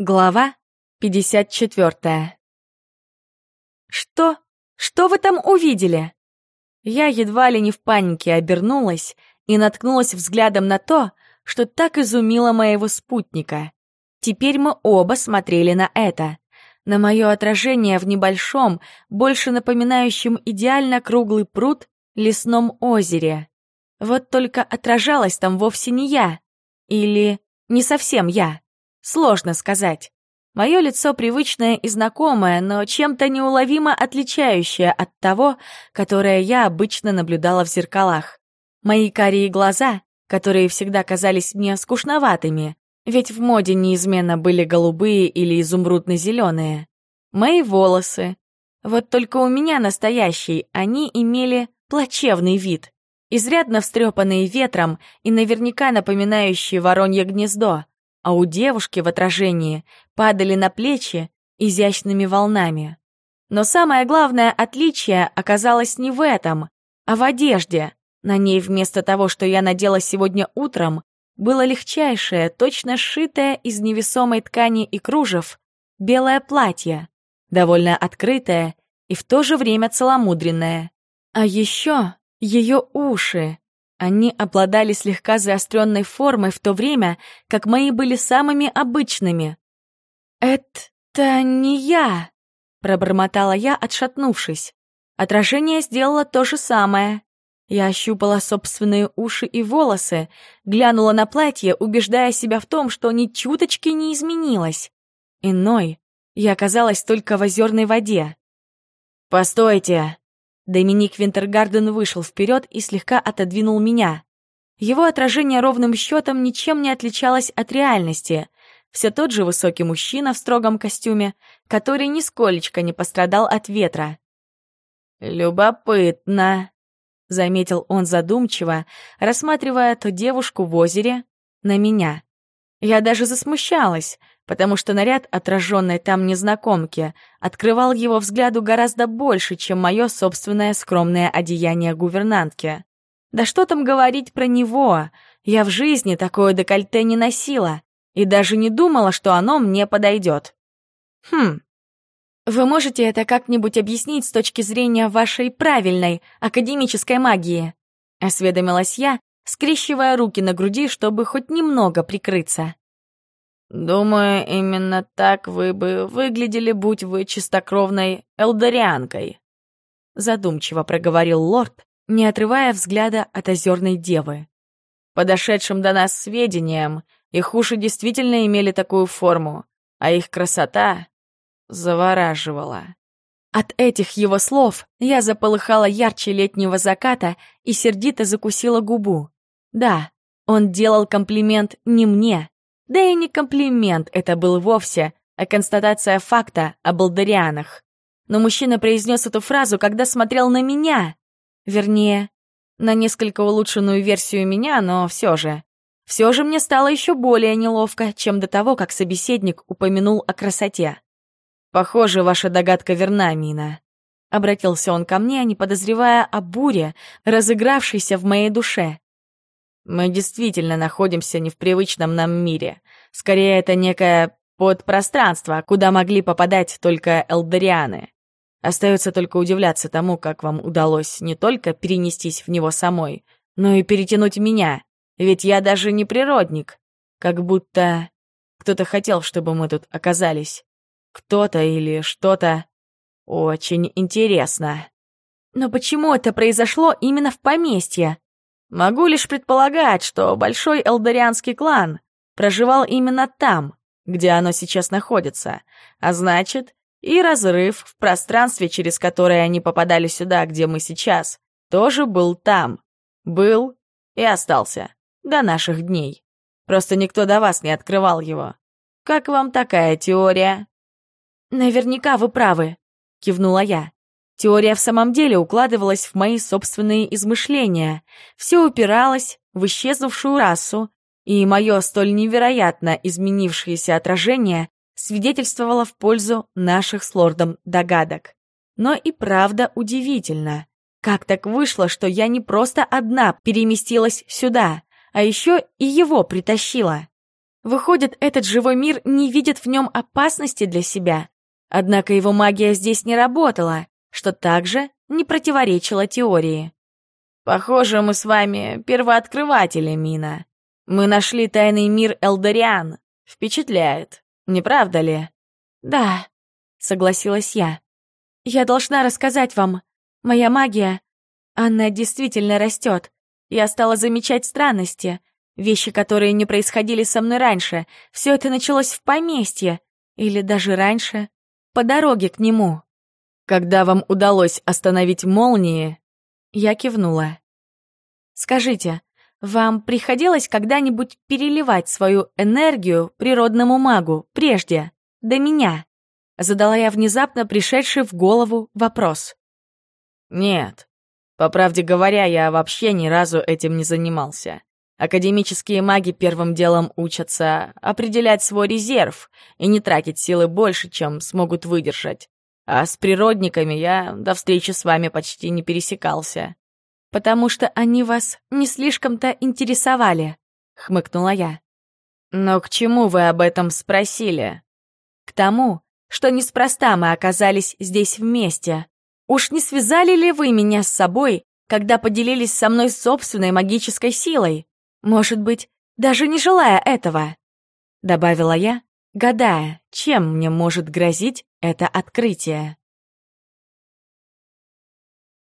Глава 54 «Что? Что вы там увидели?» Я едва ли не в панике обернулась и наткнулась взглядом на то, что так изумило моего спутника. Теперь мы оба смотрели на это. На мое отражение в небольшом, больше напоминающем идеально круглый пруд, лесном озере. Вот только отражалась там вовсе не я. Или не совсем я. Сложно сказать. Мое лицо привычное и знакомое, но чем-то неуловимо отличающее от того, которое я обычно наблюдала в зеркалах. Мои карие глаза, которые всегда казались мне скучноватыми, ведь в моде неизменно были голубые или изумрудно-зеленые. Мои волосы. Вот только у меня настоящий, они имели плачевный вид, изрядно встрепанные ветром и наверняка напоминающие воронье гнездо а у девушки в отражении падали на плечи изящными волнами. Но самое главное отличие оказалось не в этом, а в одежде. На ней вместо того, что я надела сегодня утром, было легчайшее, точно сшитое из невесомой ткани и кружев, белое платье, довольно открытое и в то же время целомудренное. А еще ее уши, они обладали слегка заостренной формой в то время, как мои были самыми обычными. «Это не я», — пробормотала я, отшатнувшись. Отражение сделало то же самое. Я ощупала собственные уши и волосы, глянула на платье, убеждая себя в том, что ни чуточки не изменилось. Иной я оказалась только в озерной воде. «Постойте!» Доминик Винтергарден вышел вперед и слегка отодвинул меня. Его отражение ровным счетом ничем не отличалось от реальности. Все тот же высокий мужчина в строгом костюме, который нисколечко не пострадал от ветра. «Любопытно», — заметил он задумчиво, рассматривая то девушку в озере, на меня. Я даже засмущалась, потому что наряд отраженной там незнакомки открывал его взгляду гораздо больше, чем мое собственное скромное одеяние гувернантки. Да что там говорить про него? Я в жизни такое декольте не носила и даже не думала, что оно мне подойдет. Хм. Вы можете это как-нибудь объяснить с точки зрения вашей правильной академической магии? Осведомилась я, скрещивая руки на груди, чтобы хоть немного прикрыться. «Думаю, именно так вы бы выглядели, будь вы чистокровной элдорианкой», задумчиво проговорил лорд, не отрывая взгляда от озерной девы. Подошедшим до нас сведениям, их уши действительно имели такую форму, а их красота завораживала. От этих его слов я заполыхала ярче летнего заката и сердито закусила губу. Да, он делал комплимент не мне, да и не комплимент это был вовсе, а констатация факта о балдарианах. Но мужчина произнес эту фразу, когда смотрел на меня. Вернее, на несколько улучшенную версию меня, но все же. Все же мне стало еще более неловко, чем до того, как собеседник упомянул о красоте. «Похоже, ваша догадка верна, Мина», — обратился он ко мне, не подозревая о буре, разыгравшейся в моей душе. Мы действительно находимся не в привычном нам мире. Скорее, это некое подпространство, куда могли попадать только элдерианы. Остается только удивляться тому, как вам удалось не только перенестись в него самой, но и перетянуть меня, ведь я даже не природник. Как будто кто-то хотел, чтобы мы тут оказались. Кто-то или что-то. Очень интересно. Но почему это произошло именно в поместье? Могу лишь предполагать, что большой элдорианский клан проживал именно там, где оно сейчас находится, а значит, и разрыв в пространстве, через которое они попадали сюда, где мы сейчас, тоже был там. Был и остался. До наших дней. Просто никто до вас не открывал его. Как вам такая теория? Наверняка вы правы, кивнула я. Теория в самом деле укладывалась в мои собственные измышления. Все упиралось в исчезнувшую расу, и мое столь невероятно изменившееся отражение свидетельствовало в пользу наших с лордом догадок. Но и правда удивительно. Как так вышло, что я не просто одна переместилась сюда, а еще и его притащила? Выходит, этот живой мир не видит в нем опасности для себя. Однако его магия здесь не работала, что также не противоречило теории. «Похоже, мы с вами первооткрыватели, Мина. Мы нашли тайный мир Элдориан. Впечатляет, не правда ли?» «Да», — согласилась я. «Я должна рассказать вам. Моя магия, она действительно растет. Я стала замечать странности, вещи, которые не происходили со мной раньше. Все это началось в поместье, или даже раньше, по дороге к нему. Когда вам удалось остановить молнии, я кивнула. Скажите, вам приходилось когда-нибудь переливать свою энергию природному магу прежде, до меня? Задала я внезапно пришедший в голову вопрос. Нет. По правде говоря, я вообще ни разу этим не занимался. Академические маги первым делом учатся определять свой резерв и не тратить силы больше, чем смогут выдержать. А с природниками я до встречи с вами почти не пересекался. «Потому что они вас не слишком-то интересовали», — хмыкнула я. «Но к чему вы об этом спросили?» «К тому, что неспроста мы оказались здесь вместе. Уж не связали ли вы меня с собой, когда поделились со мной собственной магической силой? Может быть, даже не желая этого?» Добавила я, гадая, чем мне может грозить это открытие.